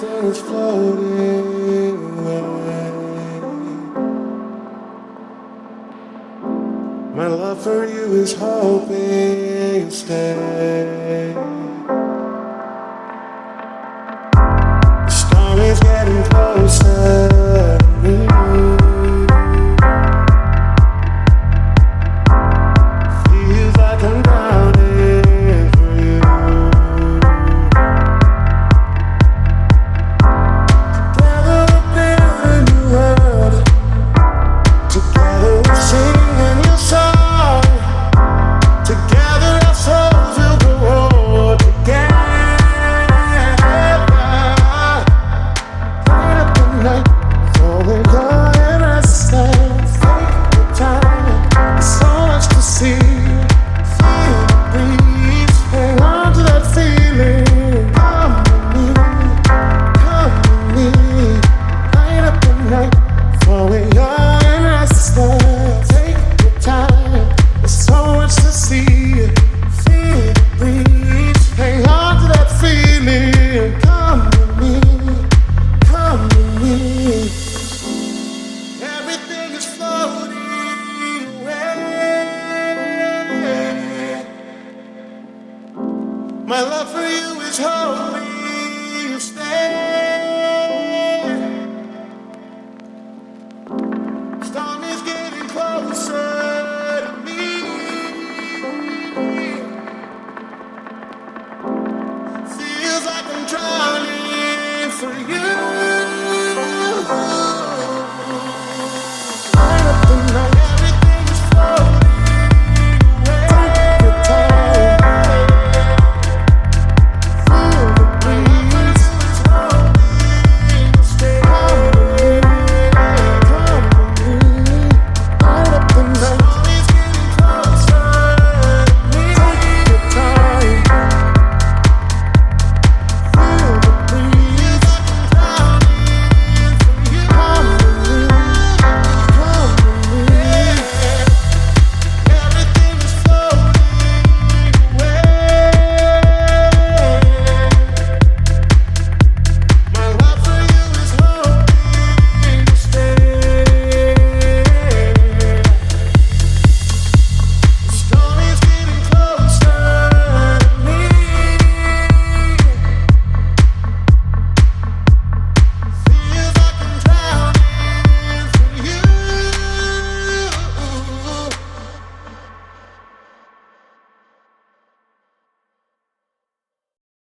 sun is floating away. My love for you is hoping stay. My love for you is holy. you stay.